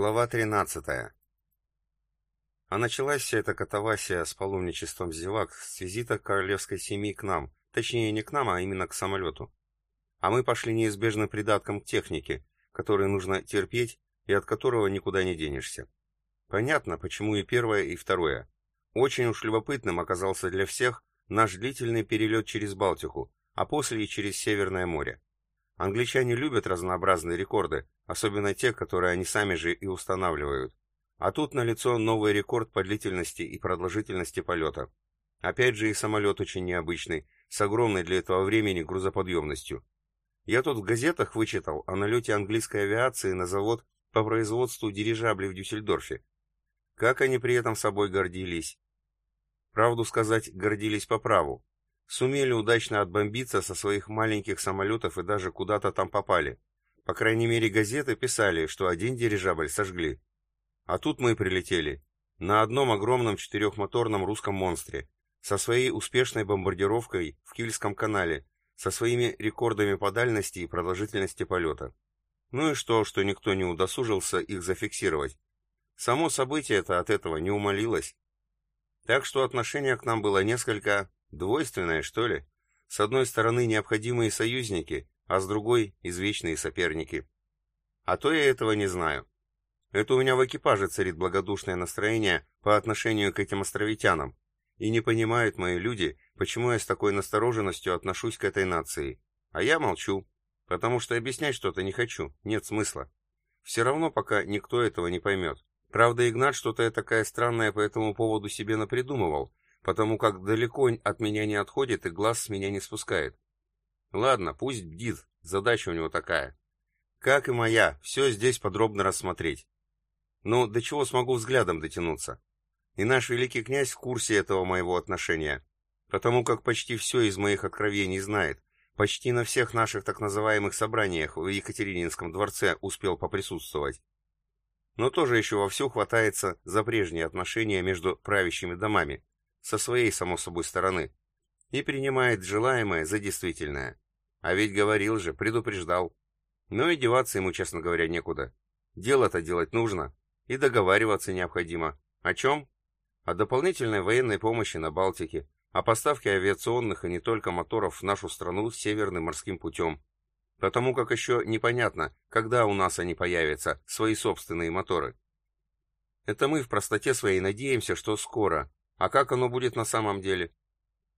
Глава 13. А началась вся эта катавасия с паломничеством зевак с визита королевской семьи к нам, точнее не к нам, а именно к самолету. А мы пошли неизбежным придатком к технике, который нужно терпеть и от которого никуда не денешься. Понятно, почему и первое, и второе. Очень уж любопытным оказался для всех наш длительный перелет через Балтику, а после и через Северное море. Англичане любят разнообразные рекорды, особенно те, которые они сами же и устанавливают. А тут налицо новый рекорд по длительности и продолжительности полета. Опять же и самолет очень необычный, с огромной для этого времени грузоподъемностью. Я тут в газетах вычитал о налете английской авиации на завод по производству дирижаблей в Дюссельдорфе. Как они при этом собой гордились. Правду сказать, гордились по праву. Сумели удачно отбомбиться со своих маленьких самолетов и даже куда-то там попали. По крайней мере, газеты писали, что один дирижабль сожгли. А тут мы прилетели. На одном огромном четырехмоторном русском монстре. Со своей успешной бомбардировкой в Кильском канале. Со своими рекордами по дальности и продолжительности полета. Ну и что, что никто не удосужился их зафиксировать. Само событие это от этого не умолилось. Так что отношение к нам было несколько двойственное, что ли. С одной стороны необходимые союзники, а с другой извечные соперники. А то я этого не знаю. Это у меня в экипаже царит благодушное настроение по отношению к этим островитянам, и не понимают мои люди, почему я с такой настороженностью отношусь к этой нации. А я молчу, потому что объяснять что-то не хочу, нет смысла. Все равно пока никто этого не поймет. Правда, Игнат что-то такая странное по этому поводу себе напридумывал, потому как далеко от меня не отходит и глаз с меня не спускает. Ладно, пусть бдит, задача у него такая. Как и моя, все здесь подробно рассмотреть. Но до чего смогу взглядом дотянуться? И наш великий князь в курсе этого моего отношения, потому как почти все из моих откровений знает, почти на всех наших так называемых собраниях в Екатерининском дворце успел поприсутствовать. Но тоже еще вовсю хватается за прежние отношения между правящими домами, со своей, само собой, стороны, и принимает желаемое за действительное. А ведь говорил же, предупреждал. Но и деваться ему, честно говоря, некуда. Дело-то делать нужно, и договариваться необходимо. О чем? О дополнительной военной помощи на Балтике, о поставке авиационных и не только моторов в нашу страну северным морским путем. Потому как еще непонятно, когда у нас они появятся, свои собственные моторы. Это мы в простоте своей надеемся, что скоро, а как оно будет на самом деле?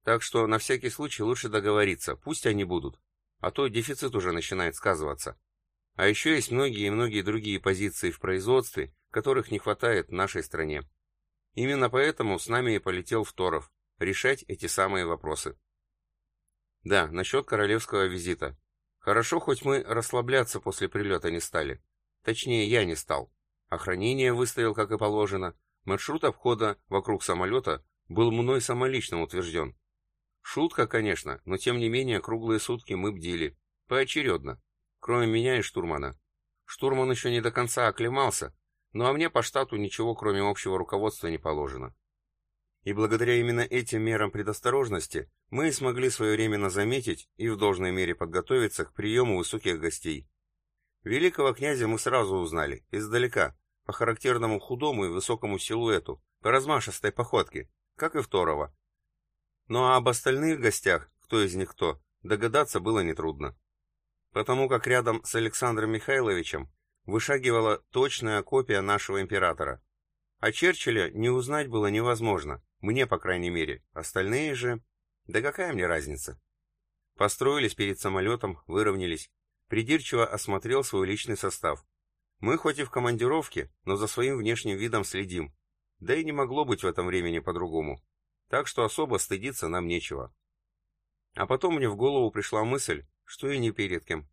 Так что на всякий случай лучше договориться, пусть они будут. А то дефицит уже начинает сказываться. А еще есть многие и многие другие позиции в производстве, которых не хватает нашей стране. Именно поэтому с нами и полетел Второв, решать эти самые вопросы. Да, насчет королевского визита. Хорошо, хоть мы расслабляться после прилета не стали. Точнее, я не стал. Охранение выставил, как и положено, Маршрут обхода вокруг самолета был мной самолично утвержден. Шутка, конечно, но тем не менее круглые сутки мы бдили. Поочередно. Кроме меня и штурмана. Штурман еще не до конца оклемался, ну а мне по штату ничего кроме общего руководства не положено. И благодаря именно этим мерам предосторожности мы смогли своевременно заметить и в должной мере подготовиться к приему высоких гостей. Великого князя мы сразу узнали, издалека, по характерному худому и высокому силуэту, по размашистой походке, как и второго. А об остальных гостях, кто из них кто, догадаться было нетрудно. Потому как рядом с Александром Михайловичем вышагивала точная копия нашего императора. А Черчилля не узнать было невозможно, мне, по крайней мере, остальные же... Да какая мне разница? Построились перед самолетом, выровнялись. Придирчиво осмотрел свой личный состав. Мы хоть и в командировке, но за своим внешним видом следим. Да и не могло быть в этом времени по-другому. Так что особо стыдиться нам нечего. А потом мне в голову пришла мысль, что и не перед кем.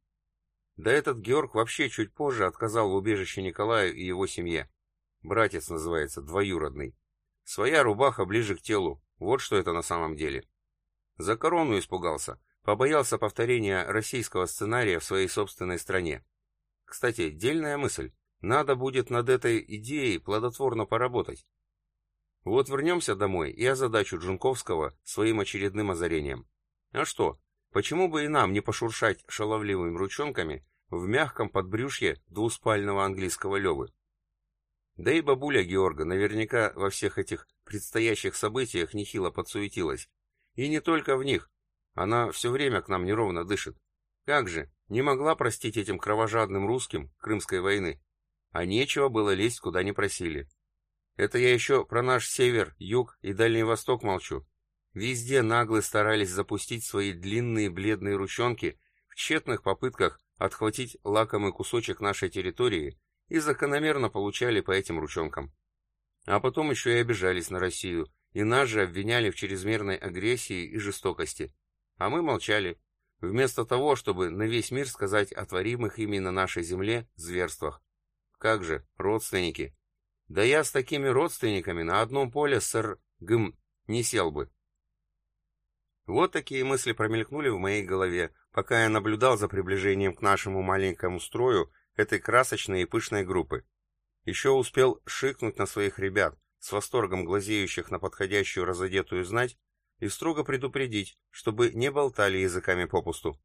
Да этот Георг вообще чуть позже отказал в убежище Николаю и его семье. Братец называется, двоюродный. Своя рубаха ближе к телу, вот что это на самом деле. За корону испугался, побоялся повторения российского сценария в своей собственной стране. Кстати, дельная мысль. Надо будет над этой идеей плодотворно поработать. Вот вернемся домой и озадачу Джунковского своим очередным озарением. А что, почему бы и нам не пошуршать шаловливыми ручонками в мягком подбрюшье двуспального английского Левы? Да и бабуля Георга наверняка во всех этих предстоящих событиях нехило подсуетилась. И не только в них. Она все время к нам неровно дышит. Как же, не могла простить этим кровожадным русским Крымской войны. А нечего было лезть, куда не просили. Это я еще про наш север, юг и Дальний Восток молчу. Везде наглы старались запустить свои длинные бледные ручонки в тщетных попытках отхватить лакомый кусочек нашей территории и закономерно получали по этим ручонкам. А потом еще и обижались на Россию, и нас же обвиняли в чрезмерной агрессии и жестокости. А мы молчали, вместо того, чтобы на весь мир сказать о творимых ими на нашей земле зверствах. Как же, родственники. Да я с такими родственниками на одном поле, сэр, гм, не сел бы. Вот такие мысли промелькнули в моей голове, пока я наблюдал за приближением к нашему маленькому строю этой красочной и пышной группы. Еще успел шикнуть на своих ребят, с восторгом глазеющих на подходящую разодетую знать, и строго предупредить, чтобы не болтали языками попусту.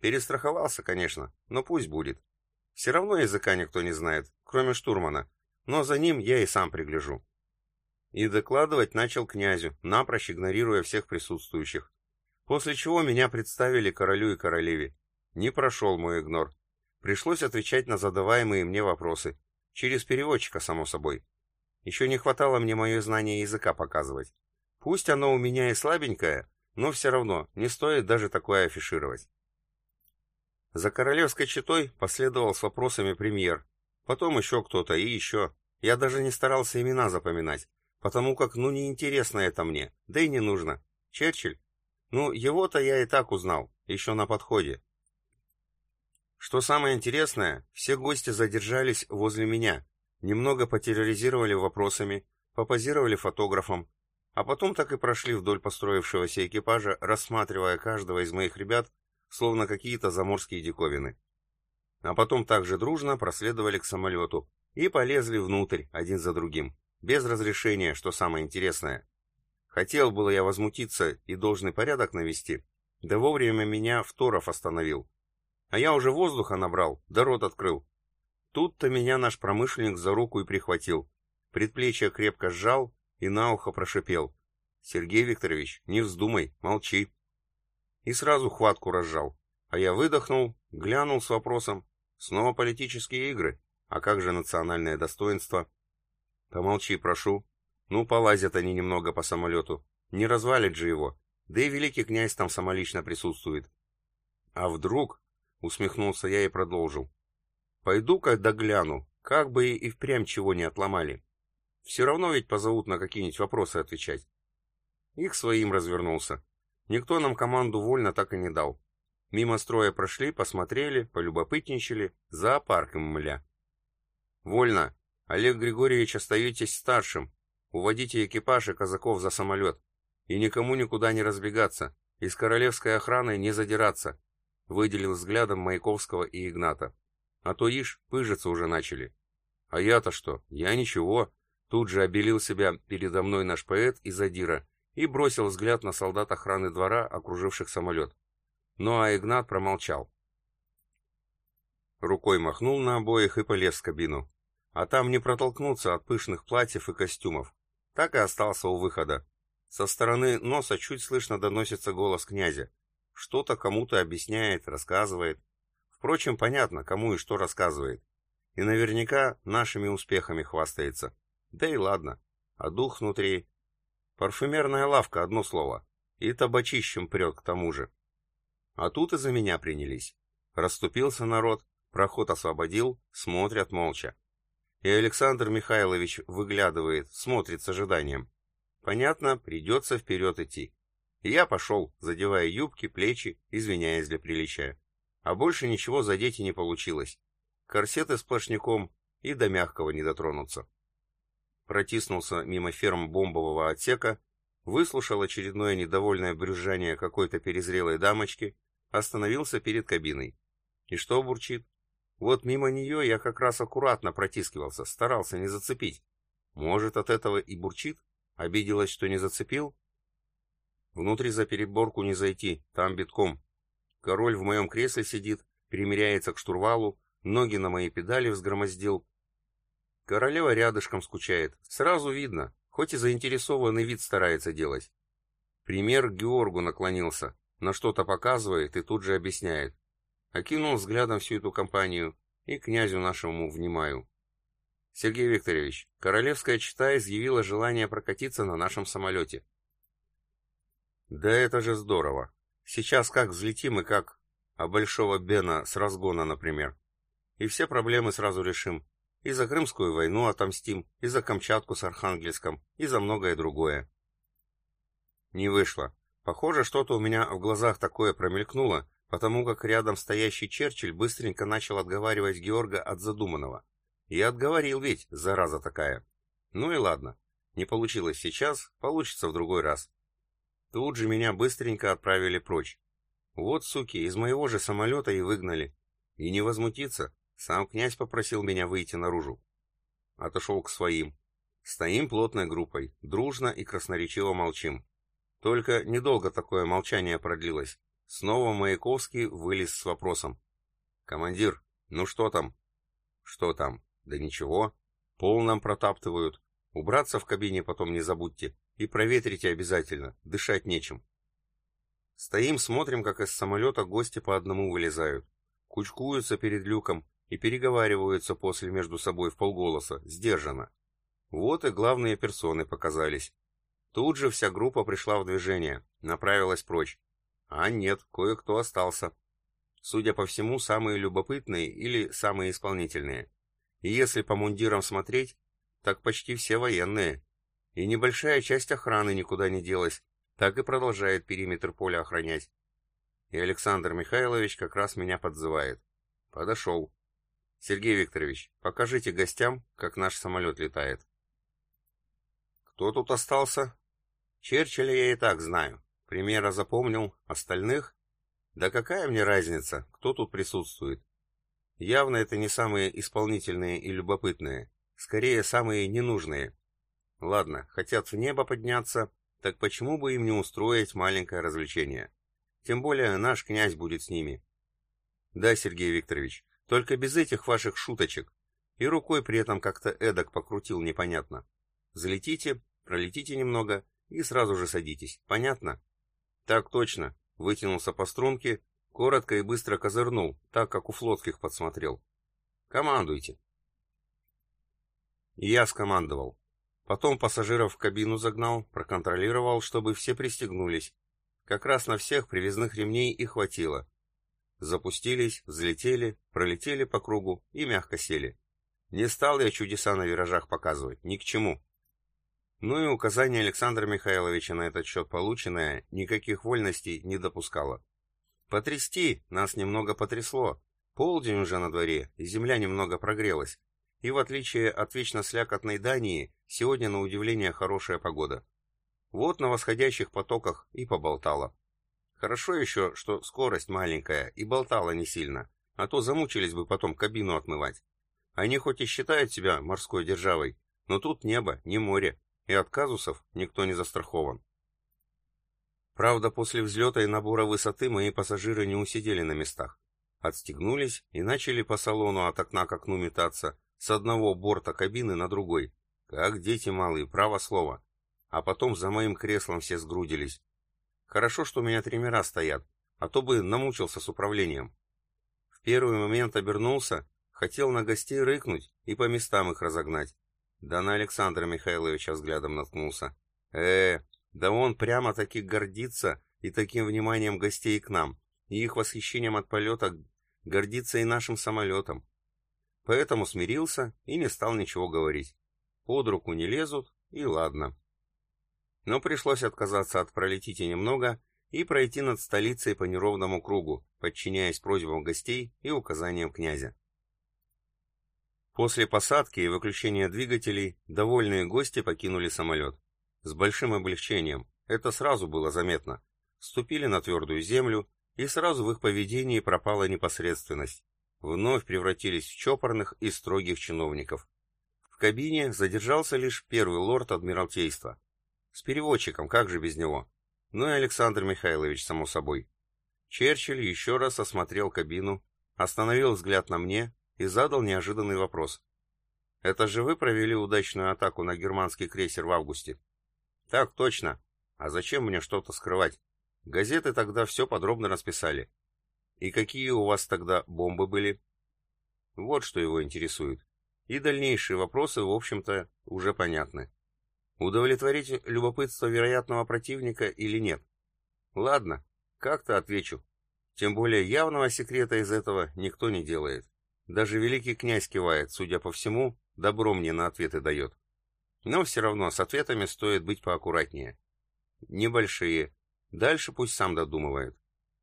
Перестраховался, конечно, но пусть будет. Все равно языка никто не знает, кроме штурмана, но за ним я и сам пригляжу. И докладывать начал князю, напрочь игнорируя всех присутствующих. После чего меня представили королю и королеве. Не прошел мой игнор. Пришлось отвечать на задаваемые мне вопросы. Через переводчика, само собой. Еще не хватало мне мое знание языка показывать. Пусть оно у меня и слабенькое, но все равно не стоит даже такое афишировать. За королевской четой последовал с вопросами премьер. Потом еще кто-то и еще. Я даже не старался имена запоминать, потому как ну неинтересно это мне, да и не нужно. Черчилль? Ну, его-то я и так узнал, еще на подходе. Что самое интересное, все гости задержались возле меня, немного потерроризировали вопросами, попозировали фотографом, а потом так и прошли вдоль построившегося экипажа, рассматривая каждого из моих ребят, словно какие-то заморские диковины. А потом также дружно проследовали к самолету и полезли внутрь один за другим, без разрешения, что самое интересное. Хотел было я возмутиться и должный порядок навести, да вовремя меня Второв остановил, а я уже воздуха набрал, да рот открыл. Тут-то меня наш промышленник за руку и прихватил. Предплечье крепко сжал и на ухо прошипел. «Сергей Викторович, не вздумай, молчи». И сразу хватку разжал. А я выдохнул, глянул с вопросом. Снова политические игры. А как же национальное достоинство? Помолчи, прошу. Ну, полазят они немного по самолету. Не развалит же его. Да и великий князь там самолично присутствует. А вдруг Усмехнулся я и продолжил. Пойду-ка догляну, как бы и впрямь чего не отломали. Все равно ведь позовут на какие-нибудь вопросы отвечать. Их своим развернулся. Никто нам команду вольно так и не дал. Мимо строя прошли, посмотрели, полюбопытничали, зоопарк им мля. Вольно. Олег Григорьевич, остаетесь старшим. Уводите экипаж и казаков за самолет. И никому никуда не разбегаться. И с королевской охраной не задираться выделил взглядом Маяковского и Игната. А то, ишь, пыжиться уже начали. А я-то что? Я ничего. Тут же обелил себя передо мной наш поэт и задира и бросил взгляд на солдат охраны двора, окруживших самолет. Ну а Игнат промолчал. Рукой махнул на обоих и полез в кабину. А там не протолкнуться от пышных платьев и костюмов. Так и остался у выхода. Со стороны носа чуть слышно доносится голос князя. Что-то кому-то объясняет, рассказывает. Впрочем, понятно, кому и что рассказывает. И наверняка нашими успехами хвастается. Да и ладно. А дух внутри... Парфюмерная лавка, одно слово. И табачищем прет к тому же. А тут и за меня принялись. Расступился народ, проход освободил, смотрят молча. И Александр Михайлович выглядывает, смотрит с ожиданием. Понятно, придется вперед идти. И я пошел, задевая юбки, плечи, извиняясь для приличия. А больше ничего задеть и не получилось. Корсеты с плашняком и до мягкого не дотронуться. Протиснулся мимо ферм бомбового отсека, выслушал очередное недовольное брюзжание какой-то перезрелой дамочки, остановился перед кабиной. И что бурчит? Вот мимо нее я как раз аккуратно протискивался, старался не зацепить. Может, от этого и бурчит? Обиделась, что не зацепил? Внутри за переборку не зайти, там битком. Король в моем кресле сидит, примеряется к штурвалу, ноги на мои педали взгромоздил. Королева рядышком скучает. Сразу видно, хоть и заинтересованный вид старается делать. Пример Георгу наклонился, на что-то показывает и тут же объясняет. Окинул взглядом всю эту компанию и князю нашему внимаю. Сергей Викторович, королевская чита изъявила желание прокатиться на нашем самолете. Да это же здорово. Сейчас как взлетим и как... А Большого Бена с разгона, например. И все проблемы сразу решим. И за Крымскую войну отомстим, и за Камчатку с Архангельском, и за многое другое. Не вышло. Похоже, что-то у меня в глазах такое промелькнуло, потому как рядом стоящий Черчилль быстренько начал отговаривать Георга от задуманного. И отговорил ведь, зараза такая. Ну и ладно. Не получилось сейчас, получится в другой раз. Тут же меня быстренько отправили прочь. Вот, суки, из моего же самолета и выгнали. И не возмутиться, сам князь попросил меня выйти наружу. Отошел к своим. Стоим плотной группой, дружно и красноречиво молчим. Только недолго такое молчание продлилось. Снова Маяковский вылез с вопросом. «Командир, ну что там?» «Что там? Да ничего. Пол нам протаптывают. Убраться в кабине потом не забудьте. И проветрите обязательно, дышать нечем». Стоим, смотрим, как из самолета гости по одному вылезают. Кучкуются перед люком, и переговариваются после между собой в полголоса, сдержанно. Вот и главные персоны показались. Тут же вся группа пришла в движение, направилась прочь. А нет, кое-кто остался. Судя по всему, самые любопытные или самые исполнительные. И если по мундирам смотреть, так почти все военные. И небольшая часть охраны никуда не делась, так и продолжает периметр поля охранять. И Александр Михайлович как раз меня подзывает. Подошел. Сергей Викторович, покажите гостям, как наш самолет летает. Кто тут остался? Черчилля я и так знаю. Примера запомнил, остальных? Да какая мне разница, кто тут присутствует? Явно это не самые исполнительные и любопытные, скорее самые ненужные. Ладно, хотят в небо подняться, так почему бы им не устроить маленькое развлечение? Тем более наш князь будет с ними. Да, Сергей Викторович, только без этих ваших шуточек. И рукой при этом как-то эдак покрутил непонятно. Залетите, пролетите немного и сразу же садитесь. Понятно? Так точно. Вытянулся по струнке, коротко и быстро козырнул, так как у флотских подсмотрел. Командуйте. И я скомандовал. Потом пассажиров в кабину загнал, проконтролировал, чтобы все пристегнулись. Как раз на всех привязных ремней и хватило. Запустились, взлетели, пролетели по кругу и мягко сели. Не стал я чудеса на виражах показывать, ни к чему. Ну и указание Александра Михайловича на этот счет полученное никаких вольностей не допускало. Потрясти нас немного потрясло. Полдень уже на дворе, и земля немного прогрелась. И в отличие от вечно слякотной Дании, сегодня на удивление хорошая погода. Вот на восходящих потоках и поболтало. Хорошо еще, что скорость маленькая и болтала не сильно, а то замучились бы потом кабину отмывать. Они хоть и считают себя морской державой, но тут небо, не море, и от казусов никто не застрахован. Правда, после взлета и набора высоты мои пассажиры не усидели на местах. Отстегнулись и начали по салону от окна к окну метаться, с одного борта кабины на другой. Как дети малые, право слово. А потом за моим креслом все сгрудились, Хорошо, что у меня тренера стоят, а то бы намучился с управлением. В первый момент обернулся, хотел на гостей рыкнуть и по местам их разогнать. Да на Александра Михайловича взглядом наткнулся. э да он прямо-таки гордится и таким вниманием гостей к нам, и их восхищением от полета гордится и нашим самолетом. Поэтому смирился и не стал ничего говорить. Под руку не лезут, и ладно но пришлось отказаться от пролетите немного и пройти над столицей по неровному кругу, подчиняясь просьбам гостей и указаниям князя. После посадки и выключения двигателей довольные гости покинули самолет. С большим облегчением, это сразу было заметно. Ступили на твердую землю, и сразу в их поведении пропала непосредственность. Вновь превратились в чопорных и строгих чиновников. В кабине задержался лишь первый лорд Адмиралтейства, с переводчиком, как же без него? Ну и Александр Михайлович, само собой. Черчилль еще раз осмотрел кабину, остановил взгляд на мне и задал неожиданный вопрос. Это же вы провели удачную атаку на германский крейсер в августе? Так точно. А зачем мне что-то скрывать? Газеты тогда все подробно расписали. И какие у вас тогда бомбы были? Вот что его интересует. И дальнейшие вопросы, в общем-то, уже понятны. Удовлетворить любопытство вероятного противника или нет? Ладно, как-то отвечу. Тем более явного секрета из этого никто не делает. Даже великий князь кивает, судя по всему, добро мне на ответы дает. Но все равно с ответами стоит быть поаккуратнее. Небольшие. Дальше пусть сам додумывает.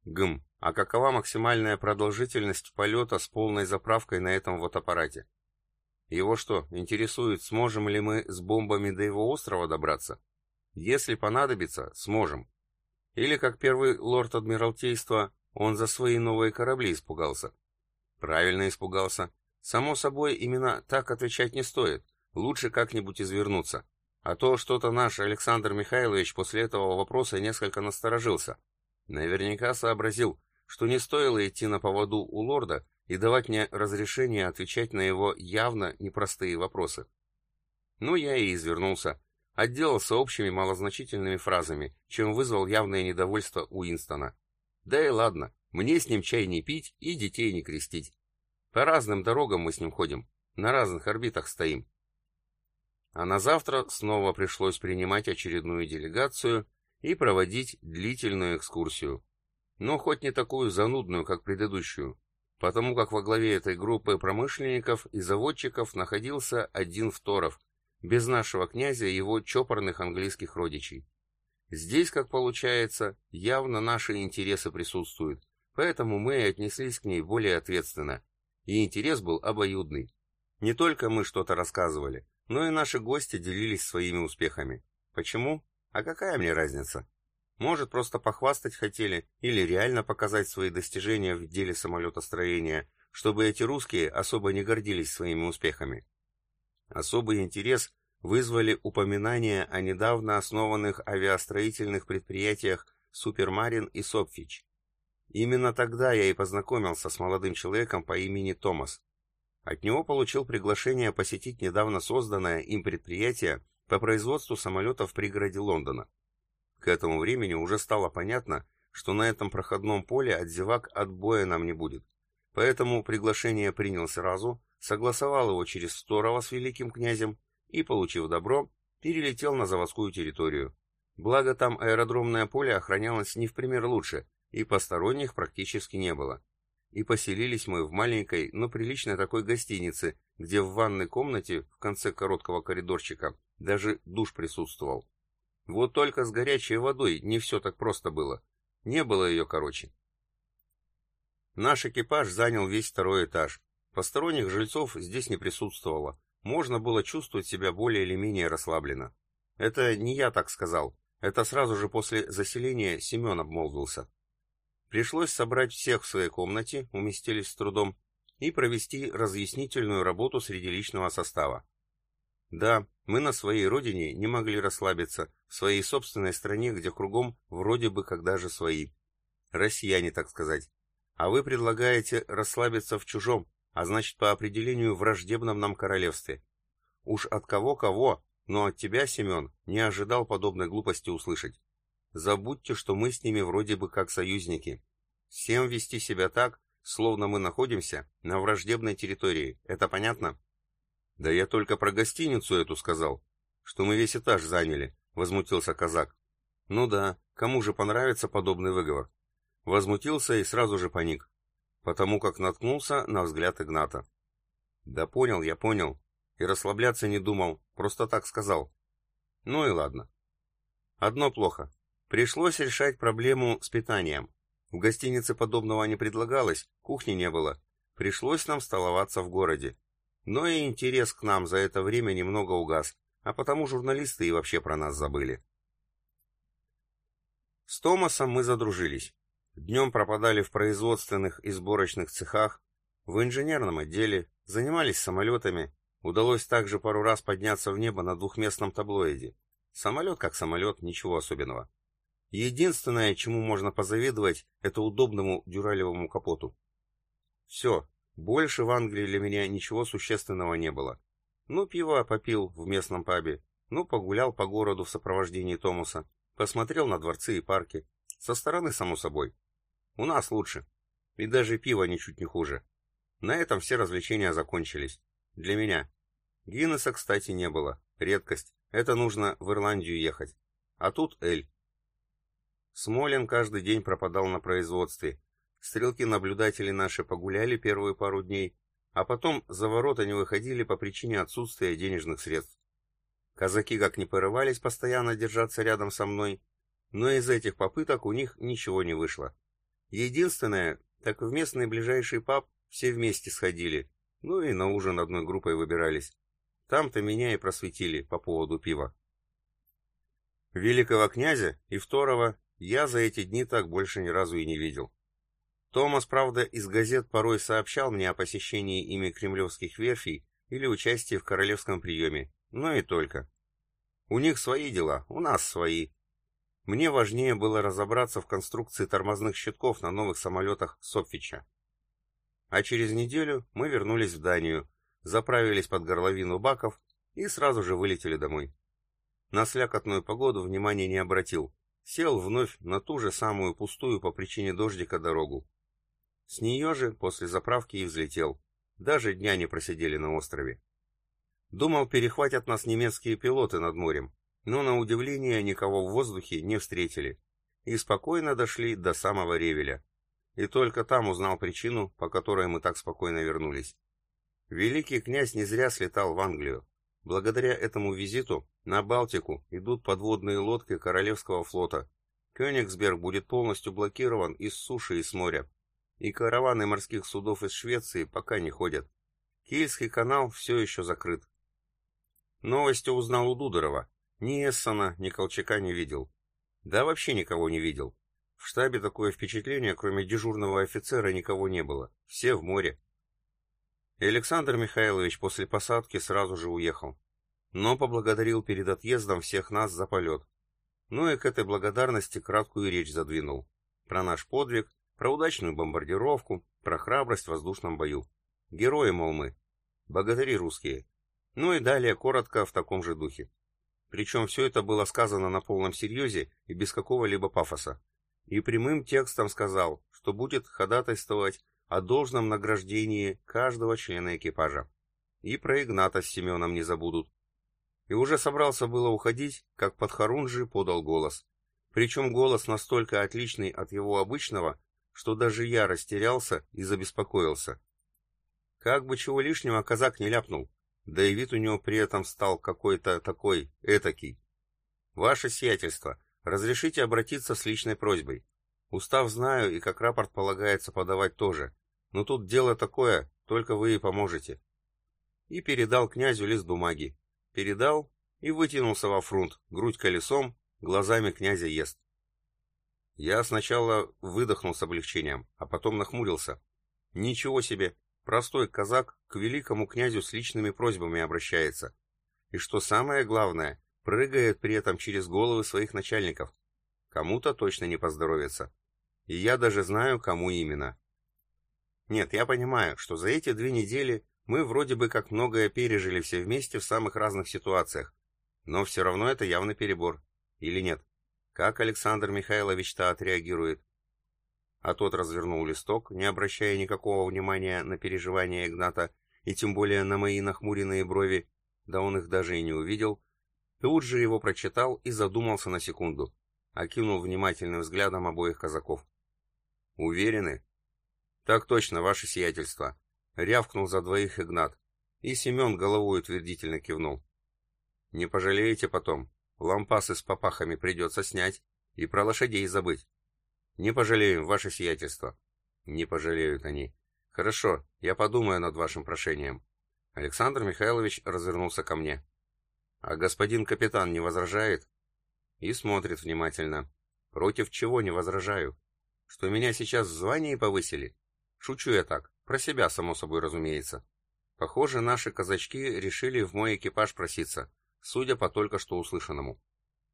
Гм, а какова максимальная продолжительность полета с полной заправкой на этом вот аппарате? Его что, интересует, сможем ли мы с бомбами до его острова добраться? Если понадобится, сможем. Или, как первый лорд Адмиралтейства, он за свои новые корабли испугался. Правильно испугался. Само собой, именно так отвечать не стоит. Лучше как-нибудь извернуться. А то что-то наш Александр Михайлович после этого вопроса несколько насторожился. Наверняка сообразил, что не стоило идти на поводу у лорда и давать мне разрешение отвечать на его явно непростые вопросы. Ну, я и извернулся, отделался общими малозначительными фразами, чем вызвал явное недовольство Уинстона. Да и ладно, мне с ним чай не пить и детей не крестить. По разным дорогам мы с ним ходим, на разных орбитах стоим. А на завтра снова пришлось принимать очередную делегацию и проводить длительную экскурсию. Но хоть не такую занудную, как предыдущую, потому как во главе этой группы промышленников и заводчиков находился один Второв, без нашего князя и его чопорных английских родичей. Здесь, как получается, явно наши интересы присутствуют, поэтому мы отнеслись к ней более ответственно. И интерес был обоюдный. Не только мы что-то рассказывали, но и наши гости делились своими успехами. Почему? А какая мне разница? Может, просто похвастать хотели или реально показать свои достижения в деле самолетостроения, чтобы эти русские особо не гордились своими успехами. Особый интерес вызвали упоминания о недавно основанных авиастроительных предприятиях Супермарин и Сопфич. Именно тогда я и познакомился с молодым человеком по имени Томас. От него получил приглашение посетить недавно созданное им предприятие по производству самолетов в пригороде Лондона. К этому времени уже стало понятно, что на этом проходном поле от зевак отбоя нам не будет. Поэтому приглашение принял сразу, согласовал его через Сторова с великим князем и, получив добро, перелетел на заводскую территорию. Благо там аэродромное поле охранялось не в пример лучше, и посторонних практически не было. И поселились мы в маленькой, но приличной такой гостинице, где в ванной комнате в конце короткого коридорчика даже душ присутствовал. Вот только с горячей водой не все так просто было. Не было ее короче. Наш экипаж занял весь второй этаж. Посторонних жильцов здесь не присутствовало. Можно было чувствовать себя более или менее расслабленно. Это не я так сказал. Это сразу же после заселения Семен обмолвился. Пришлось собрать всех в своей комнате, уместились с трудом, и провести разъяснительную работу среди личного состава. Да, мы на своей родине не могли расслабиться, в своей собственной стране, где кругом вроде бы когда же свои. Россияне, так сказать. А вы предлагаете расслабиться в чужом, а значит по определению враждебном нам королевстве. Уж от кого-кого, но от тебя, Семен, не ожидал подобной глупости услышать. Забудьте, что мы с ними вроде бы как союзники. Всем вести себя так, словно мы находимся на враждебной территории. Это понятно? Да я только про гостиницу эту сказал, что мы весь этаж заняли, возмутился казак. Ну да, кому же понравится подобный выговор? Возмутился и сразу же паник, потому как наткнулся на взгляд Игната. Да понял, я понял. И расслабляться не думал, просто так сказал. Ну и ладно. Одно плохо. Пришлось решать проблему с питанием. В гостинице подобного не предлагалось, кухни не было. Пришлось нам столоваться в городе. Но и интерес к нам за это время немного угас, а потому журналисты и вообще про нас забыли. С Томасом мы задружились. Днем пропадали в производственных и сборочных цехах, в инженерном отделе, занимались самолетами. Удалось также пару раз подняться в небо на двухместном таблоиде. Самолет как самолет, ничего особенного. Единственное, чему можно позавидовать, это удобному дюралевому капоту. Все, больше в Англии для меня ничего существенного не было. Ну, пиво попил в местном пабе, ну, погулял по городу в сопровождении Томуса, посмотрел на дворцы и парки. Со стороны, само собой. У нас лучше. И даже пиво ничуть не хуже. На этом все развлечения закончились. Для меня. Гиннесса, кстати, не было. Редкость. Это нужно в Ирландию ехать. А тут Эль. Смолин каждый день пропадал на производстве. Стрелки-наблюдатели наши погуляли первые пару дней, а потом за ворота не выходили по причине отсутствия денежных средств. Казаки как ни порывались постоянно держаться рядом со мной, но из этих попыток у них ничего не вышло. Единственное, так в местный ближайший паб все вместе сходили, ну и на ужин одной группой выбирались. Там-то меня и просветили по поводу пива. Великого князя и второго я за эти дни так больше ни разу и не видел. Томас, правда, из газет порой сообщал мне о посещении ими кремлевских верфей или участии в королевском приеме, но и только. У них свои дела, у нас свои. Мне важнее было разобраться в конструкции тормозных щитков на новых самолетах Сопфича. А через неделю мы вернулись в Данию, заправились под горловину баков и сразу же вылетели домой. На слякотную погоду внимания не обратил, сел вновь на ту же самую пустую по причине дождика дорогу. С нее же после заправки и взлетел. Даже дня не просидели на острове. Думал, перехватят нас немецкие пилоты над морем, но на удивление никого в воздухе не встретили и спокойно дошли до самого Ревеля. И только там узнал причину, по которой мы так спокойно вернулись. Великий князь не зря слетал в Англию. Благодаря этому визиту на Балтику идут подводные лодки Королевского флота. Кёнигсберг будет полностью блокирован и с суши, и с моря. И караваны морских судов из Швеции пока не ходят. Кильский канал все еще закрыт. Новости узнал у Дудорова. Ни Эссона, ни Колчака не видел. Да вообще никого не видел. В штабе такое впечатление, кроме дежурного офицера, никого не было. Все в море. И Александр Михайлович после посадки сразу же уехал. Но поблагодарил перед отъездом всех нас за полет. Ну и к этой благодарности краткую речь задвинул. Про наш подвиг, про удачную бомбардировку, про храбрость в воздушном бою. Герои, мол, мы. Богатыри русские. Ну и далее коротко в таком же духе. Причем все это было сказано на полном серьезе и без какого-либо пафоса. И прямым текстом сказал, что будет ходатайствовать о должном награждении каждого члена экипажа. И про Игната с Семеном не забудут. И уже собрался было уходить, как Подхорунжий подал голос. Причем голос настолько отличный от его обычного, что даже я растерялся и забеспокоился. Как бы чего лишнего казак не ляпнул, да и вид у него при этом стал какой-то такой, этакий. Ваше сиятельство, разрешите обратиться с личной просьбой. Устав знаю и как рапорт полагается подавать тоже. Но тут дело такое, только вы и поможете. И передал князю лист бумаги. Передал и вытянулся во фронт, грудь колесом, глазами князя ест. Я сначала выдохнул с облегчением, а потом нахмурился. Ничего себе, простой казак к великому князю с личными просьбами обращается. И что самое главное, прыгает при этом через головы своих начальников. Кому-то точно не поздоровится. И я даже знаю, кому именно. Нет, я понимаю, что за эти две недели мы вроде бы как многое пережили все вместе в самых разных ситуациях. Но все равно это явно перебор. Или нет? Как Александр Михайлович-то отреагирует? А тот развернул листок, не обращая никакого внимания на переживания Игната, и тем более на мои нахмуренные брови, да он их даже и не увидел, тут же его прочитал и задумался на секунду, окинул внимательным взглядом обоих казаков. «Уверены?» «Так точно, ваше сиятельство», — рявкнул за двоих Игнат, и Семен головой утвердительно кивнул. «Не пожалеете потом, лампасы с попахами придется снять и про лошадей забыть». «Не пожалеем, ваше сиятельство». «Не пожалеют они». «Хорошо, я подумаю над вашим прошением». Александр Михайлович развернулся ко мне. «А господин капитан не возражает?» И смотрит внимательно. «Против чего не возражаю?» Что меня сейчас в звании повысили? Шучу я так, про себя, само собой разумеется. Похоже, наши казачки решили в мой экипаж проситься, судя по только что услышанному.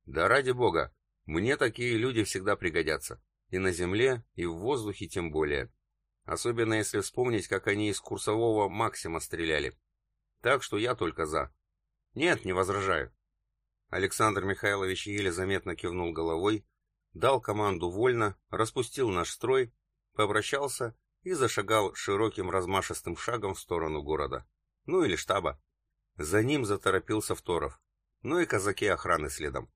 Да ради бога, мне такие люди всегда пригодятся. И на земле, и в воздухе тем более. Особенно если вспомнить, как они из курсового Максима стреляли. Так что я только за. Нет, не возражаю. Александр Михайлович еле заметно кивнул головой, дал команду вольно, распустил наш строй, попрощался и зашагал широким размашистым шагом в сторону города. Ну или штаба. За ним заторопился Второв. Ну и казаки охраны следом.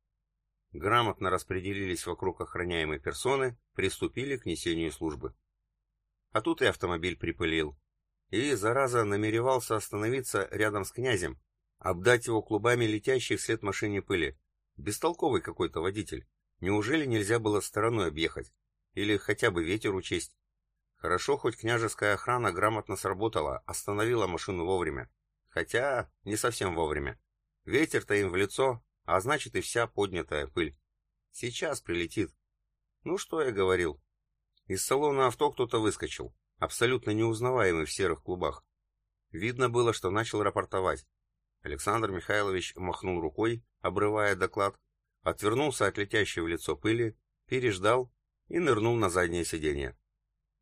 Грамотно распределились вокруг охраняемой персоны, приступили к несению службы. А тут и автомобиль припылил. И, зараза, намеревался остановиться рядом с князем, обдать его клубами летящей вслед машине пыли. Бестолковый какой-то водитель. Неужели нельзя было стороной объехать? Или хотя бы ветер учесть? Хорошо, хоть княжеская охрана грамотно сработала, остановила машину вовремя. Хотя, не совсем вовремя. Ветер-то им в лицо, а значит и вся поднятая пыль. Сейчас прилетит. Ну что я говорил? Из салона авто кто-то выскочил, абсолютно неузнаваемый в серых клубах. Видно было, что начал рапортовать. Александр Михайлович махнул рукой, обрывая доклад, отвернулся от летящей в лицо пыли, переждал и нырнул на заднее сиденье.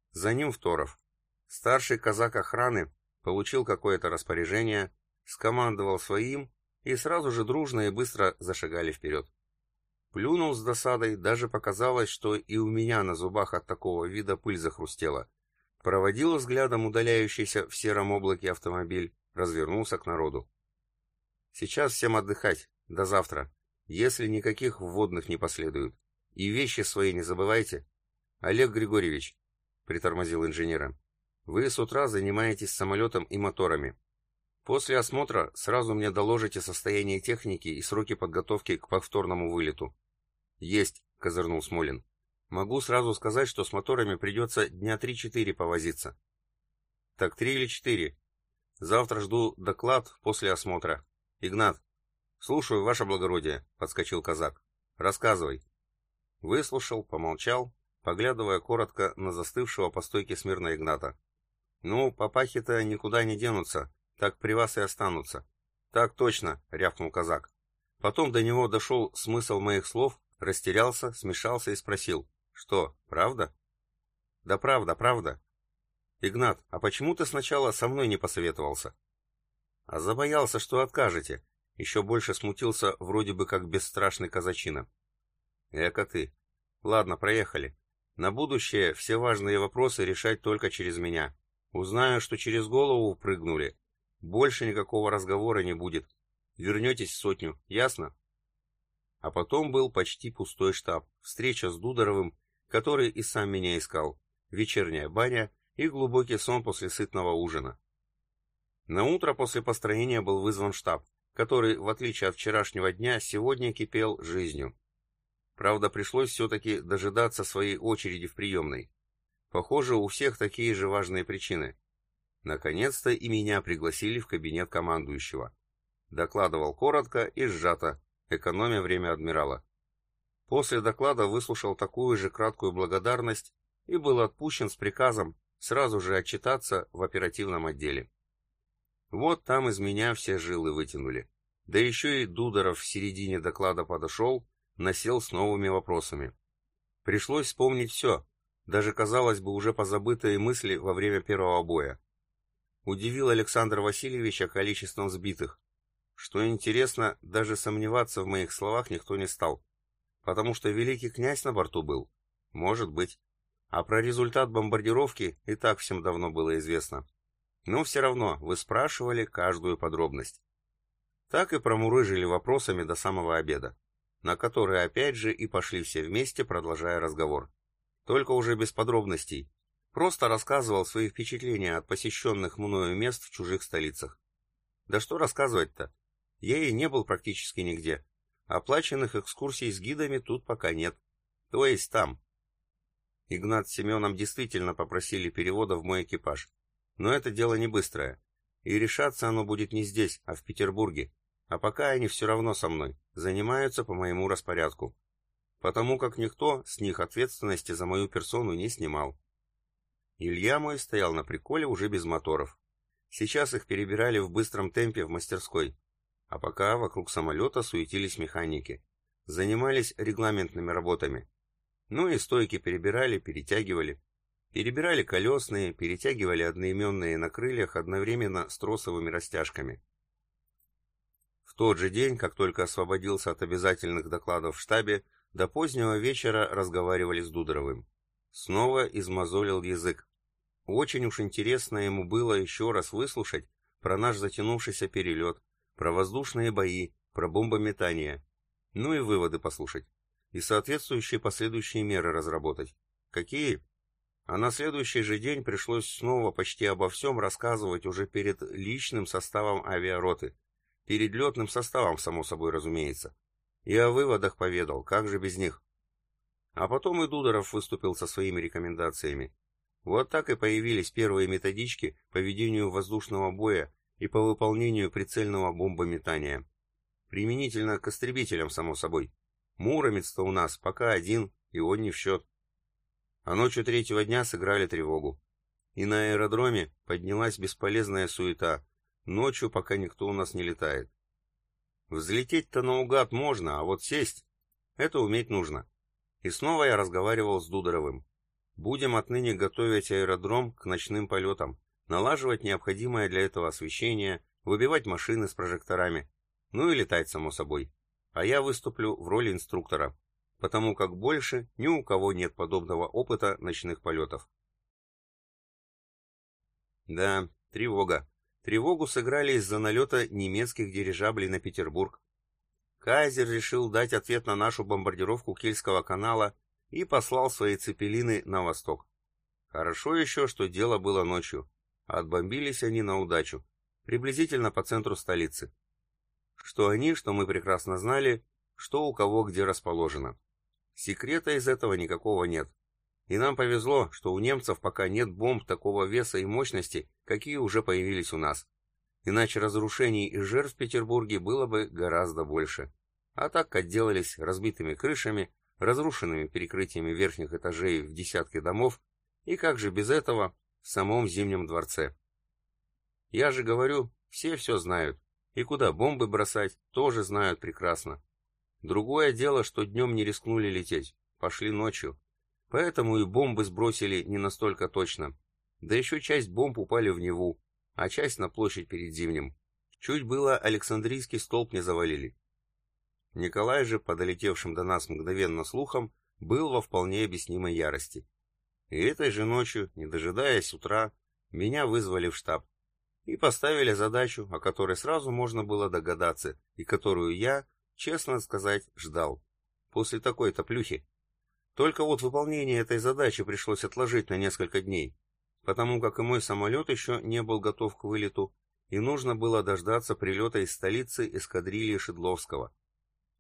За ним Второв. Старший казак охраны получил какое-то распоряжение, скомандовал своим, и сразу же дружно и быстро зашагали вперед. Плюнул с досадой, даже показалось, что и у меня на зубах от такого вида пыль захрустела. Проводил взглядом удаляющийся в сером облаке автомобиль, развернулся к народу. Сейчас всем отдыхать, до завтра, если никаких вводных не последует. И вещи свои не забывайте. Олег Григорьевич, притормозил инженера. Вы с утра занимаетесь самолетом и моторами. После осмотра сразу мне доложите состояние техники и сроки подготовки к повторному вылету. Есть, козырнул Смолин. Могу сразу сказать, что с моторами придется дня три-четыре повозиться. Так три или четыре. Завтра жду доклад после осмотра. Игнат. Слушаю, ваше благородие, подскочил казак. Рассказывай. Выслушал, помолчал, поглядывая коротко на застывшего по стойке смирно Игната. «Ну, папахи-то никуда не денутся, так при вас и останутся». «Так точно», — рявкнул казак. Потом до него дошел смысл моих слов, растерялся, смешался и спросил. «Что, правда?» «Да правда, правда». «Игнат, а почему ты сначала со мной не посоветовался?» «А забоялся, что откажете». Еще больше смутился вроде бы как бесстрашный казачина. «Эка ты. Ладно, проехали. На будущее все важные вопросы решать только через меня. Узнаю, что через голову прыгнули. Больше никакого разговора не будет. Вернетесь в сотню, ясно? А потом был почти пустой штаб. Встреча с Дударовым, который и сам меня искал. Вечерняя баня и глубокий сон после сытного ужина. На утро после построения был вызван штаб, который, в отличие от вчерашнего дня, сегодня кипел жизнью. Правда, пришлось все-таки дожидаться своей очереди в приемной. Похоже, у всех такие же важные причины. Наконец-то и меня пригласили в кабинет командующего. Докладывал коротко и сжато, экономя время адмирала. После доклада выслушал такую же краткую благодарность и был отпущен с приказом сразу же отчитаться в оперативном отделе. Вот там из меня все жилы вытянули. Да еще и Дударов в середине доклада подошел насел с новыми вопросами. Пришлось вспомнить все, даже, казалось бы, уже позабытые мысли во время первого боя. Удивил Александр Васильевича количеством сбитых. Что интересно, даже сомневаться в моих словах никто не стал. Потому что великий князь на борту был? Может быть. А про результат бомбардировки и так всем давно было известно. Но все равно вы спрашивали каждую подробность. Так и промурыжили вопросами до самого обеда на который опять же и пошли все вместе, продолжая разговор. Только уже без подробностей. Просто рассказывал свои впечатления от посещенных мною мест в чужих столицах. Да что рассказывать-то? Я и не был практически нигде. Оплаченных экскурсий с гидами тут пока нет. То есть там. Игнат с Семеном действительно попросили перевода в мой экипаж. Но это дело не быстрое. И решаться оно будет не здесь, а в Петербурге, а пока они все равно со мной, занимаются по моему распорядку. Потому как никто с них ответственности за мою персону не снимал. Илья мой стоял на приколе уже без моторов. Сейчас их перебирали в быстром темпе в мастерской. А пока вокруг самолета суетились механики. Занимались регламентными работами. Ну и стойки перебирали, перетягивали. Перебирали колесные, перетягивали одноименные на крыльях одновременно с тросовыми растяжками. тот же день, как только освободился от обязательных докладов в штабе, до позднего вечера разговаривали с Дудоровым. Снова измозолил язык. Очень уж интересно ему было еще раз выслушать про наш затянувшийся перелет, про воздушные бои, про бомбометание. Ну и выводы послушать. И соответствующие последующие меры разработать. Какие? А на следующий же день пришлось снова почти обо всем рассказывать уже перед личным составом авиароты. Перед летным составом, само собой разумеется. И о выводах поведал, как же без них. А потом и Дудоров выступил со своими рекомендациями. Вот так и появились первые методички по ведению воздушного боя и по выполнению прицельного бомбометания. Применительно к истребителям, само собой. Муромец-то у нас пока один, и он не в счет. А ночью третьего дня сыграли тревогу. И на аэродроме поднялась бесполезная суета. Ночью пока никто у нас не летает. Взлететь-то наугад можно, а вот сесть — это уметь нужно. И снова я разговаривал с Дудоровым. Будем отныне готовить аэродром к ночным полетам, налаживать необходимое для этого освещение, выбивать машины с прожекторами, ну и летать, само собой. А я выступлю в роли инструктора, потому как больше ни у кого нет подобного опыта ночных полетов. Да, тревога. Тревогу сыграли из-за налета немецких дирижаблей на Петербург. Кайзер решил дать ответ на нашу бомбардировку Кельского канала и послал свои цепелины на восток. Хорошо еще, что дело было ночью. Отбомбились они на удачу, приблизительно по центру столицы. Что они, что мы прекрасно знали, что у кого где расположено. Секрета из этого никакого нет. И нам повезло, что у немцев пока нет бомб такого веса и мощности, какие уже появились у нас. Иначе разрушений и жертв в Петербурге было бы гораздо больше. А так отделались разбитыми крышами, разрушенными перекрытиями верхних этажей в десятки домов, и как же без этого в самом Зимнем дворце. Я же говорю, все все знают, и куда бомбы бросать, тоже знают прекрасно. Другое дело, что днем не рискнули лететь, пошли ночью. Поэтому и бомбы сбросили не настолько точно. Да еще часть бомб упали в Неву, а часть на площадь перед Зимним. Чуть было Александрийский столб не завалили. Николай же, подолетевшим до нас мгновенно слухом, был во вполне объяснимой ярости. И этой же ночью, не дожидаясь утра, меня вызвали в штаб и поставили задачу, о которой сразу можно было догадаться, и которую я, честно сказать, ждал. После такой-то плюхи. Только вот выполнение этой задачи пришлось отложить на несколько дней, потому как и мой самолет еще не был готов к вылету, и нужно было дождаться прилета из столицы эскадрильи Шедловского.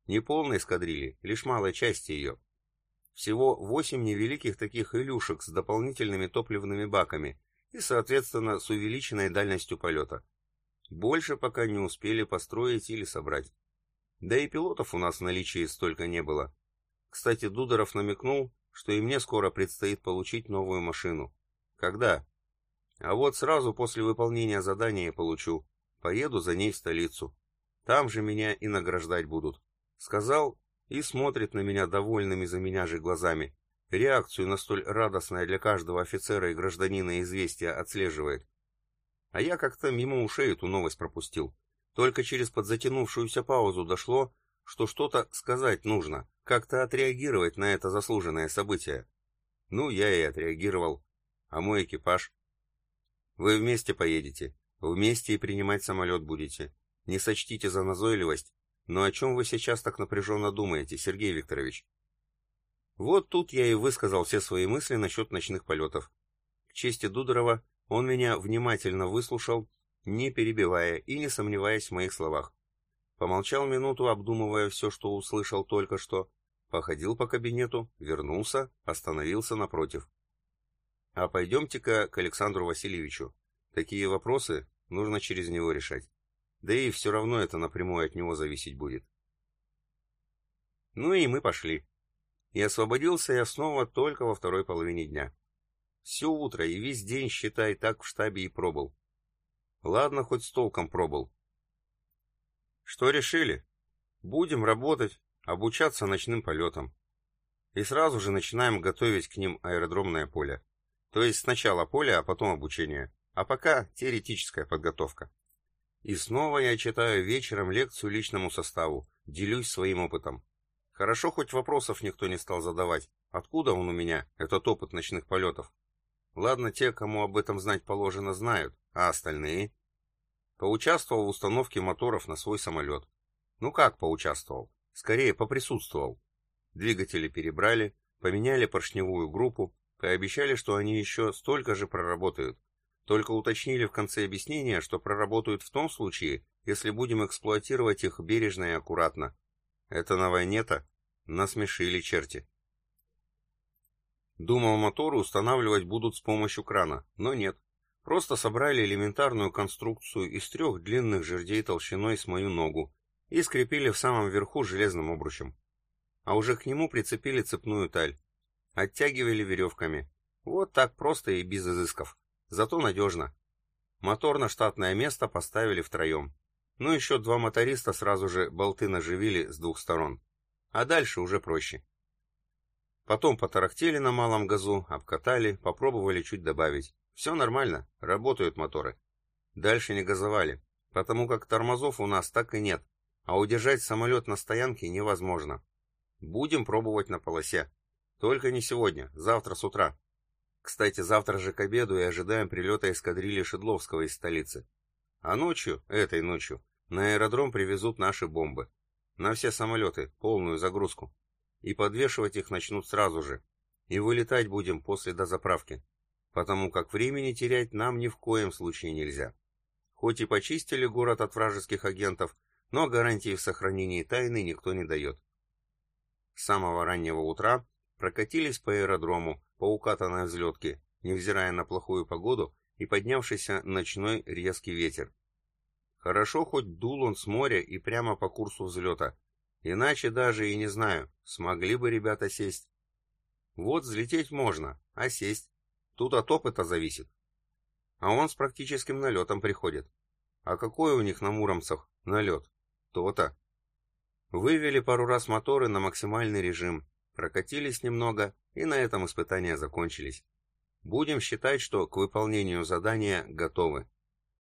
Не полной эскадрильи, лишь малой части ее. Всего восемь невеликих таких илюшек с дополнительными топливными баками и, соответственно, с увеличенной дальностью полета. Больше пока не успели построить или собрать. Да и пилотов у нас в наличии столько не было. Кстати, Дудоров намекнул, что и мне скоро предстоит получить новую машину. Когда? А вот сразу после выполнения задания получу. Поеду за ней в столицу. Там же меня и награждать будут. Сказал и смотрит на меня довольными за меня же глазами. Реакцию на столь радостное для каждого офицера и гражданина известие отслеживает. А я как-то мимо ушей эту новость пропустил. Только через подзатянувшуюся паузу дошло, что что-то сказать нужно, как-то отреагировать на это заслуженное событие. Ну, я и отреагировал. А мой экипаж? Вы вместе поедете, вместе и принимать самолет будете. Не сочтите за назойливость, но о чем вы сейчас так напряженно думаете, Сергей Викторович? Вот тут я и высказал все свои мысли насчет ночных полетов. К чести Дудорова, он меня внимательно выслушал, не перебивая и не сомневаясь в моих словах. Помолчал минуту, обдумывая все, что услышал только что, походил по кабинету, вернулся, остановился напротив. А пойдемте-ка к Александру Васильевичу. Такие вопросы нужно через него решать. Да и все равно это напрямую от него зависеть будет. Ну и мы пошли. И освободился я снова только во второй половине дня. Все утро и весь день, считай, так в штабе и пробыл. Ладно, хоть с толком пробыл. Что решили? Будем работать, обучаться ночным полетам. И сразу же начинаем готовить к ним аэродромное поле. То есть сначала поле, а потом обучение. А пока теоретическая подготовка. И снова я читаю вечером лекцию личному составу, делюсь своим опытом. Хорошо, хоть вопросов никто не стал задавать. Откуда он у меня, этот опыт ночных полетов? Ладно, те, кому об этом знать положено, знают, а остальные? Поучаствовал в установке моторов на свой самолет. Ну как поучаствовал? Скорее, поприсутствовал. Двигатели перебрали, поменяли поршневую группу, пообещали, что они еще столько же проработают. Только уточнили в конце объяснения, что проработают в том случае, если будем эксплуатировать их бережно и аккуратно. Это на войне-то? Насмешили черти. Думал, моторы устанавливать будут с помощью крана, но нет. Просто собрали элементарную конструкцию из трех длинных жердей толщиной с мою ногу и скрепили в самом верху железным обручем. А уже к нему прицепили цепную таль. Оттягивали веревками. Вот так просто и без изысков. Зато надежно. Мотор на штатное место поставили втроем. Ну еще два моториста сразу же болты наживили с двух сторон. А дальше уже проще. Потом потарахтели на малом газу, обкатали, попробовали чуть добавить. Все нормально, работают моторы. Дальше не газовали, потому как тормозов у нас так и нет, а удержать самолет на стоянке невозможно. Будем пробовать на полосе. Только не сегодня, завтра с утра. Кстати, завтра же к обеду и ожидаем прилета эскадрильи Шедловского из столицы. А ночью, этой ночью, на аэродром привезут наши бомбы. На все самолеты, полную загрузку. И подвешивать их начнут сразу же. И вылетать будем после дозаправки потому как времени терять нам ни в коем случае нельзя. Хоть и почистили город от вражеских агентов, но гарантии в сохранении тайны никто не дает. С самого раннего утра прокатились по аэродрому, по укатанной взлетке, невзирая на плохую погоду и поднявшийся ночной резкий ветер. Хорошо хоть дул он с моря и прямо по курсу взлета, иначе даже и не знаю, смогли бы ребята сесть. Вот взлететь можно, а сесть? Тут от опыта зависит. А он с практическим налетом приходит. А какой у них на Муромцах налет? То-то. Вывели пару раз моторы на максимальный режим, прокатились немного, и на этом испытания закончились. Будем считать, что к выполнению задания готовы.